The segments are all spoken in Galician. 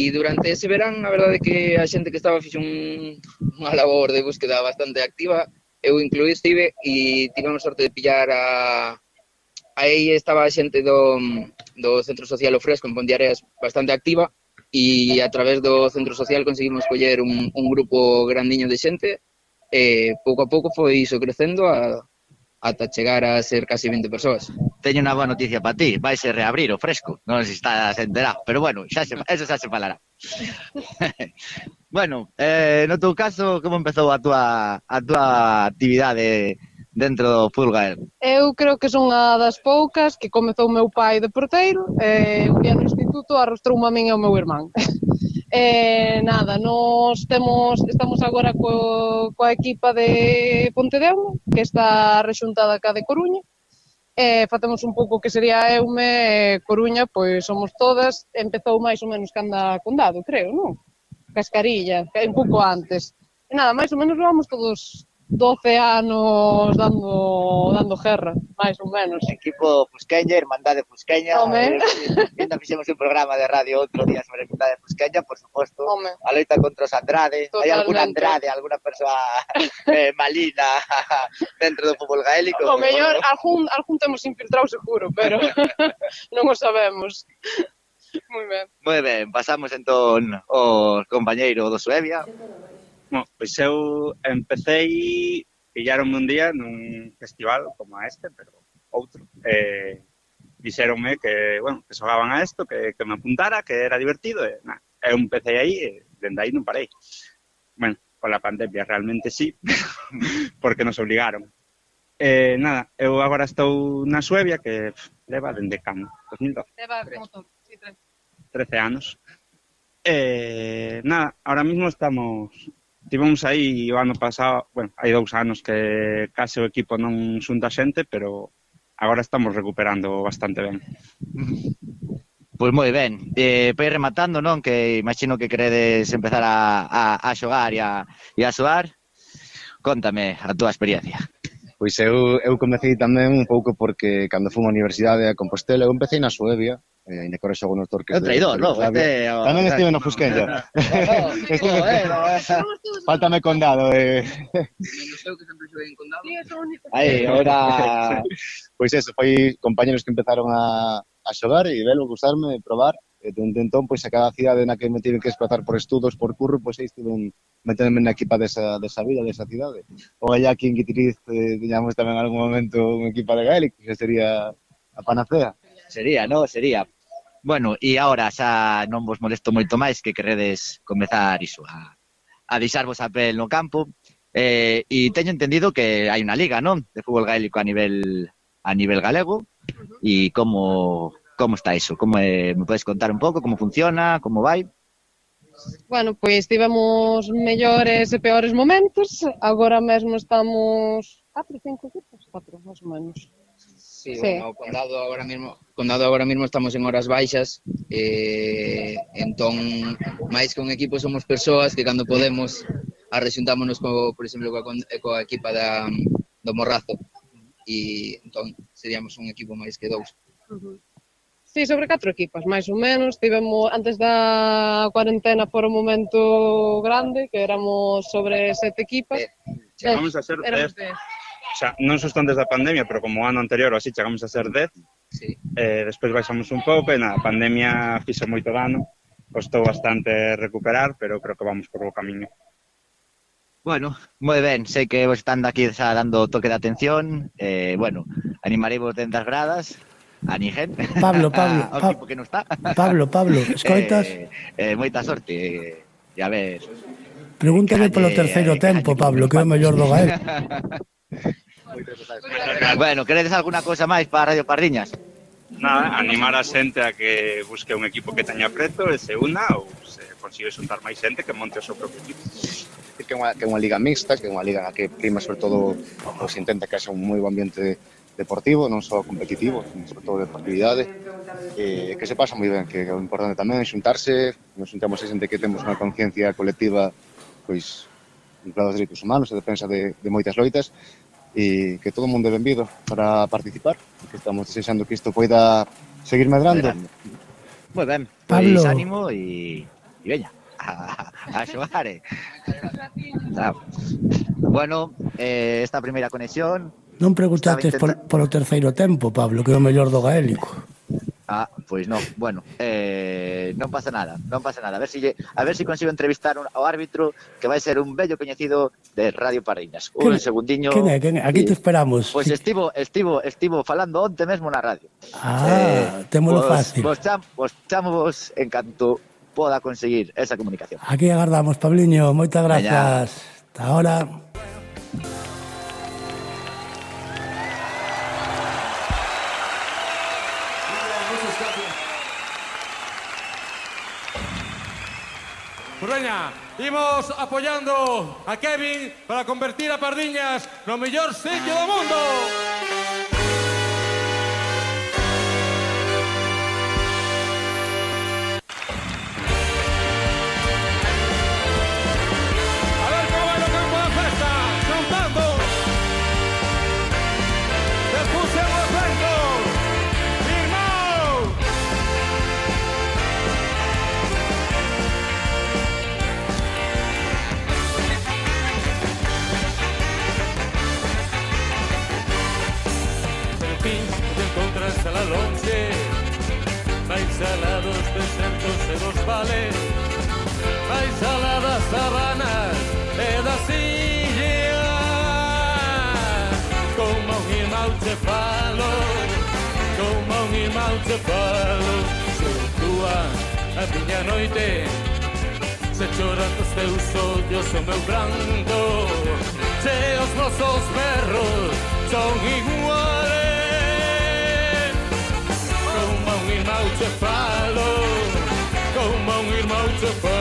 E durante ese verán, a verdade é que a xente que estaba fixo un, unha labor de búsqueda bastante activa, eu incluí estive e tivemos sorte de pillar a... Aí estaba a xente do, do Centro Social O Fresco en Pondiareas bastante activa e a través do Centro Social conseguimos coller un, un grupo grandiño de xente e pouco a pouco foi iso crecendo a, ata chegar a ser casi 20 persoas teño unha boa noticia para ti, vaise reabrir o fresco, non sei se estás enterado, pero bueno, xa se, eso xa se falará. bueno, eh, no teu caso, como empezou a túa, a túa actividade dentro do fútbol gael? Eu creo que son unha das poucas que comezou o meu pai de porteiro, eh, un día no instituto arrostrou a min e o meu irmán. Eh, nada, nós temos, estamos agora co, coa equipa de Pontedeume, que está rexuntada acá de Coruña, eh, facemos un pouco que sería Eume, eh, Coruña, pois somos todas, empezou máis ou menos canda condado, creo, non? Cascarilla, un pouco antes. E nada, máis ou menos vamos todos 12 anos dando dando guerra, máis ou menos. Equipo Fusqueña, Irmandade Fusqueña. Home. Eh, Ainda fixemos un programa de radio outro día sobre a Irmandade Fusqueña, por suposto. Home. A loita contra os Andrade. Hai algún Andrade, alguna persoa eh, malina dentro do fútbol gaélico. O mellor, no? algún, algún temos infiltrado seguro, pero non o sabemos. Moi ben. Moi ben, pasamos entón o compañeiro do Suevia. Bueno, pois eu empecéi, pillaronme un día nun festival como a este, pero outro, eh, dixeronme que, bueno, que xogaban a isto, que, que me apuntara, que era divertido, e, na, eu empecé aí, e dende aí non parei. Bueno, con la pandemia realmente sí, porque nos obligaron. Eh, nada, eu agora estou na Suevia, que pff, leva dende cano, 2012. Leva como sí, 13. 13 anos. Eh, nada, ahora mismo estamos Tivemos aí o ano pasado, bueno, hai dous anos que case o equipo non xunta xente, pero agora estamos recuperando bastante ben. Pois moi ben, eh, pois rematando, non? Que imagino que queredes empezar a, a, a xogar e a, e a xogar, Contame a túa experiencia. Pois eu, eu comecei tamén un pouco porque cando fui á universidade a Compostela, eu empecei na Suevia, e ainda corre xogo nos torques. É traidor, non? Este, o... Tamén estive no Fusqueña. estive... eh, no, Faltame condado. Eh. Menos eu que sempre xoguei en condado. Aí, ora... Pois eso, foi compañeros que empezaron a, a xogar e velo, gustarme, probar, Eh, e dende entón, pois, a cada cidade na que me tive que desplazar por estudos, por curro, pois aí estive meténdome na equipa desa, desa vila, desa cidade. Ou allá aquí en Guitiriz eh, teñamos tamén algún momento unha equipa de Gaelic, que sería a panacea. Sería, no, sería. Bueno, e agora xa non vos molesto moito máis que queredes comezar iso a, a deixarvos a pel no campo. Eh, e teño entendido que hai unha liga, non? De fútbol gaélico a nivel a nivel galego e como Como está iso? Como é, eh, me podes contar un pouco como funciona, como vai? Bueno, pois tivemos mellores e peores momentos. Agora mesmo estamos 4, 5 equipos, 4 máis ou menos. Sí, sí. Bueno, o condado agora mesmo, condado agora mesmo estamos en horas baixas, eh, entón máis que un equipo somos persoas que cando podemos arrexuntámonos co, por exemplo, coa, coa equipa da, do Morrazo e entón seríamos un equipo máis que dous. Uh -huh. Sí, sobre catro equipas, máis ou menos. Tivemos, antes da cuarentena por un momento grande, que éramos sobre sete equipas. Eh, chegamos a ser eh, dez. O sea, non sustantes da pandemia, pero como ano anterior así chegamos a ser dez. Sí. Eh, despois baixamos un pouco e na pandemia fixo moito dano. Costou bastante recuperar, pero creo que vamos por o camiño. Bueno, moi ben, sei que vos están aquí xa dando toque de atención, eh, bueno, animaremos dentro das gradas, a ninguén Pablo, Pablo, a, ao pa tipo que non está. Pablo, Pablo, escoitas? Eh, eh, moita sorte eh, e a ver Pregúntame calle, polo eh, terceiro tempo, calle, Pablo, que é o mellor do Gael. Bueno, queredes alguna cousa máis para Radio Pardiñas? Nada, animar a xente a que busque un equipo que teña preto e se una ou se consigue xuntar máis xente que monte o seu propio equipo. Que é unha, que é unha liga mixta, que é unha liga na que prima sobre todo ou se intenta que haxa un moi bo ambiente de deportivo, non só competitivo, sino sobre todo de facilidade, eh, que se pasa moi ben, que é o importante tamén é xuntarse, nos xuntamos a xente que temos unha conciencia colectiva pois en aos dos direitos humanos, a defensa de, de moitas loitas, e que todo o mundo é benvido para participar, que estamos desexando que isto poida seguir medrando. Moi ben, pois pues, ánimo e, e veña, a, a xogar, eh. Bueno, eh, esta primeira conexión Non preguntaste por polo terceiro tempo, Pablo, que é o mellor do gaélico. Ah, pois non, bueno, eh, non pasa nada, non pasa nada. A ver se si lle, a ver se si consigo entrevistar un, ao árbitro que vai ser un bello coñecido de Radio Parriñas. Un quen, segundiño. Quen é, quen é? Aquí te esperamos. Pois estivo, estivo, estivo falando onte mesmo na radio. Ah, eh, témolo vos, fácil. Vos, cham, vos chamo vos en canto poda conseguir esa comunicación. Aquí agardamos, Pabliño, moitas grazas. Hasta ahora. Veña, imos apoyando a Kevin para convertir a Pardiñas no mellor sitio do mundo. sabanas e das illas Como un irmão te falo, como un irmão te falo. Se túa a miña noite. Se choran os teus ollos o meu brando Se os vosos berros son iguales Como un irmão te falo, como un irmão te falo.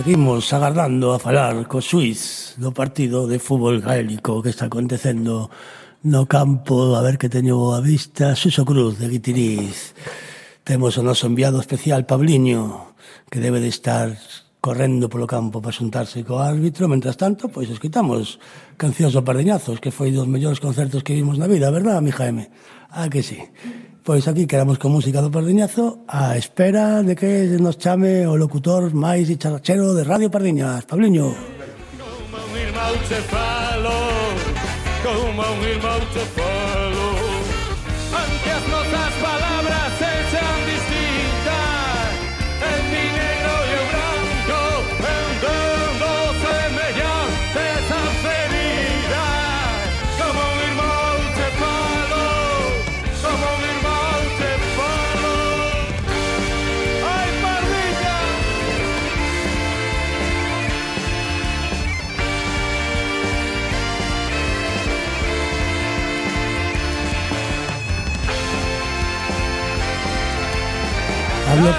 Seguimos agardando a falar co Suiz do partido de fútbol gaélico que está acontecendo no campo, a ver que teño a vista, Suso Cruz de Guitiriz. Temos o noso enviado especial, Pabliño, que debe de estar correndo polo campo para xuntarse co árbitro. Mentras tanto, pois escutamos Cancións do Pardiñazos, que foi dos mellores concertos que vimos na vida, verdad, mi Jaime? Ah, que sí. Pois aquí quedamos con música do Pardiñazo a espera de que nos chame o locutor máis dicharachero de Radio Pardiñas, Pabliño. Como un irmão te falo, como un irmão te falo, ante as notas palabras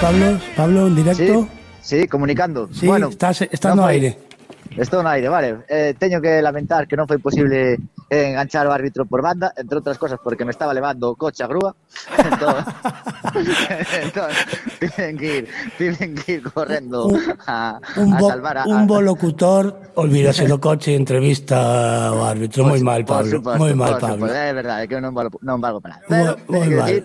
Pablo, Pablo, Pablo, en directo. Sí, sí, comunicando. Sí, bueno, estás, estás no aire. Estou no aire, vale. Eh, teño que lamentar que non foi posible enganchar o árbitro por banda, entre outras cosas porque me estaba levando o coche a grúa. Entón, entón tiven que ir, tiven que ir correndo a, Un, a salvar a, un bo locutor, olvídase do coche e entrevista ao árbitro. Moi mal, Por Pablo. Moi mal, Pablo. suposto. É verdade que non valgo, non valgo para nada. Pero Moi- moi mal. decir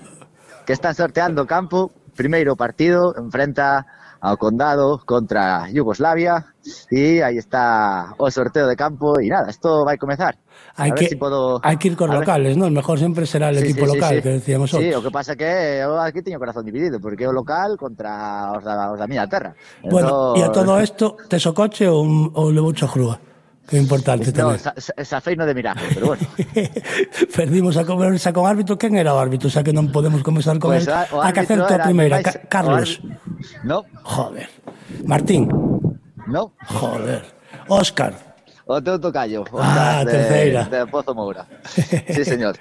que están sorteando o campo. primeiro partido enfrenta ao Condado contra Yugoslavia e aí está o sorteo de campo e nada, isto vai comezar. Hai que, si podo, hai que ir con locales, non? Mejor sempre será el sí, equipo sí, local sí, sí. que decíamos outros. Sí, o que pasa que eu aquí teño corazón dividido porque o local contra os da, os da miña terra. Bueno, entón... e a todo isto, tes o coche ou, ou levou a grúa? Que importante no, tamén. Sa, sa feino de miraje, pero bueno. Perdimos a conversa con árbitro. Quen era o árbitro? Xa que non podemos comenzar con pues, él. Ah, a, a que acerto a primeira. Ca Carlos. No. Joder. Martín. No. Joder. Óscar. O teu tocayo. Ah, de, terceira. De Pozo Moura. sí, señor.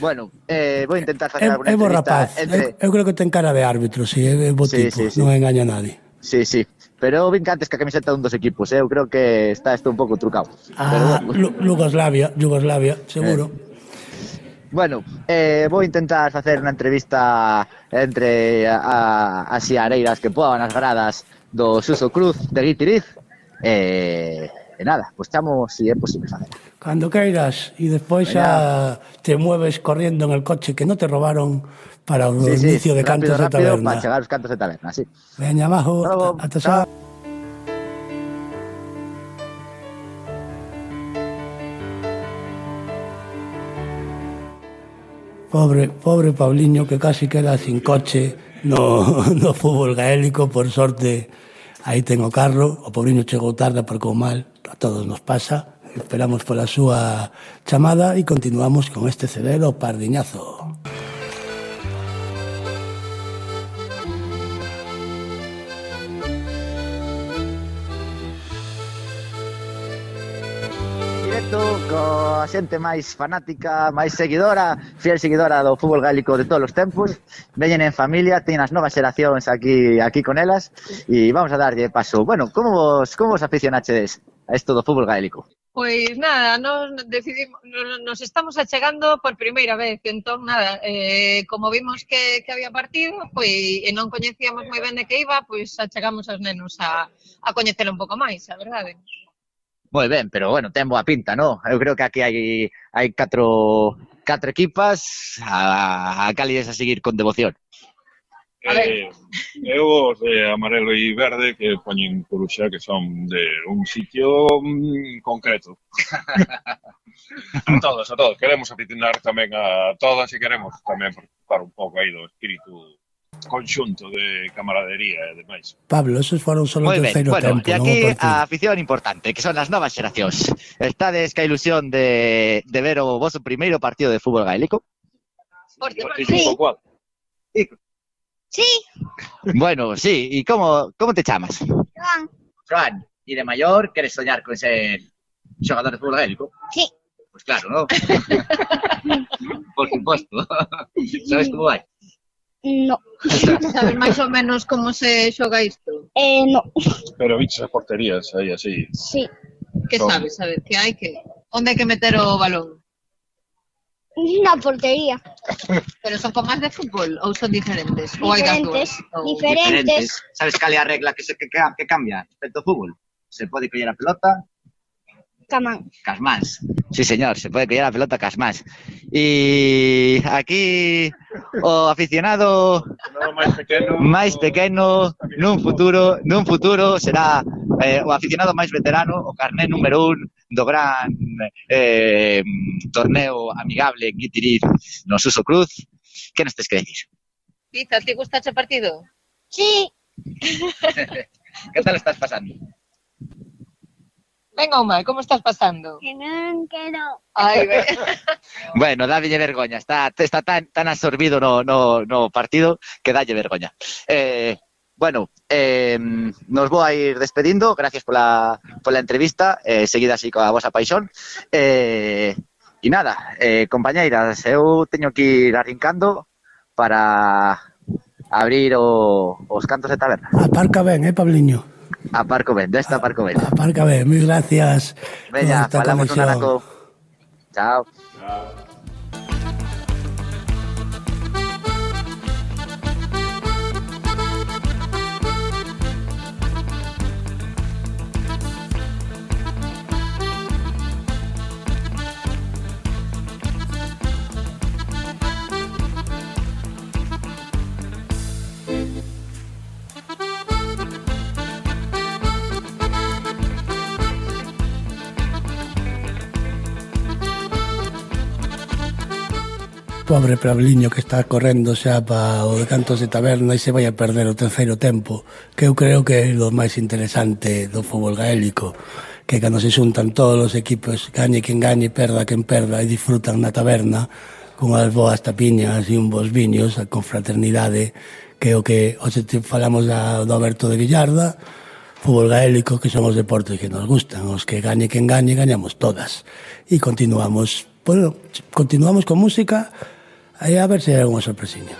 Bueno, eh, vou intentar facer alguna entrevista. É bo rapaz. Entre... Eu, eu creo que ten cara de árbitro, si sí, é bo sí, tipo. Sí, sí. Non engaña a nadie. Sí, sí. Pero vin antes que a camiseta dun dos equipos, eh? eu creo que está isto un pouco trucado. Ah, pero bueno. Yugoslavia, seguro. Eh. Bueno, eh, vou intentar facer unha entrevista entre a, a, as iareiras que podan as gradas do Suso Cruz de Guitiriz. Eh, e nada, pois pues chamo si é posible facer. Cando queiras e despois xa te mueves corriendo en el coche que no te robaron para o sí, inicio sí, de rápido, cantos rápido, de taberna. Para chegar os cantos de taberna, sí. Veña abajo, Bravo, ata xa. Pobre, pobre Pauliño que casi queda sin coche no, no fútbol gaélico, por sorte aí ten o carro, o pobriño chegou tarde aparcou mal, a todos nos pasa, esperamos pola súa chamada e continuamos con este cedero Pardiñazo. directo coa xente máis fanática, máis seguidora, fiel seguidora do fútbol gaélico de todos os tempos. Veñen en familia, teñen as novas xeracións aquí aquí con elas e vamos a darlle paso. Bueno, como vos, como vos aficionachedes a isto do fútbol gaélico? Pois nada, nos decidimos, nos estamos achegando por primeira vez, entón nada, eh, como vimos que, que había partido, pois e non coñecíamos moi ben de que iba, pois achegamos aos nenos a, a coñecelo un pouco máis, a verdade moi ben, pero bueno, ten boa pinta, no? Eu creo que aquí hai hai catro catro equipas a, a cálides a seguir con devoción. Eh, eu os de amarelo e verde que poñen coruxa que son de un sitio mm, concreto. a todos, a todos. Queremos aficionar tamén a todas e queremos tamén participar un pouco aí do espírito conxunto de camaradería e demais. Pablo, esos foron solo Muy o terceiro bueno, tempo. E aquí a afición importante, que son as novas xeracións. Estades ca ilusión de, de ver o vosso primeiro partido de fútbol gaélico? Por sí. Sí. Bueno, sí. E como, como te chamas? Joan. Joan. E de maior, queres soñar con ser xogador de fútbol gaélico? Sí. Pues claro, ¿no? Por supuesto. ¿Sabes cómo vai? No. Saber máis ou menos como se xoga isto? Eh, no. Pero viches as porterías aí así. Sí. Que Son... sabes, a ver, que hai que onde hai que meter o balón? Na portería. Pero son comas de fútbol ou son diferentes? Ou diferentes, hai ou... diferentes. diferentes. Sabes cal é a regla que se que, que, que cambia respecto ao fútbol? Se pode coller a pelota, Camán. Casmans. Sí, señor, se puede criar a pelota Casmans. Y aquí o aficionado no, máis pequeno, máis pequeno nun futuro, nun futuro será eh, o aficionado máis veterano, o carné número un do gran eh, torneo amigable en Guitiriz no Suso Cruz. Que nos tes que decir? Pizza, ti gusta o partido? Sí. que tal estás pasando? Venga, Omar, como estás pasando? Que non quero. Ai, ben. bueno, dálle vergoña, está, está tan, tan absorbido no, no, no partido que dálle vergoña. Eh, bueno, eh, nos vou a ir despedindo, gracias pola, pola entrevista, eh, seguida así coa vosa paixón. Eh, e nada, eh, compañeiras, eu teño que ir arrincando para abrir o, os cantos de taberna. Aparca ben, eh, Pabliño? Aparco ben, desta aparco ben. Aparca ben, mil gracias. Esta falamos un conexión. araco. Chao. Pobre Prabliño que está correndo xa para o de cantos de taberna e se vai a perder o terceiro tempo, que eu creo que é o máis interesante do fútbol gaélico, que cando se xuntan todos os equipos, gañe quen gañe, perda quen perda, e disfrutan na taberna con as boas tapiñas e un bons viños, a confraternidade, que é o que hoxe te falamos da, do Alberto de Villarda, fútbol gaélico, que son os deportes que nos gustan, os que gañe quen gañe, gañamos todas. E continuamos, bueno, continuamos con música, Aí a ver se hai unha sorpresiña.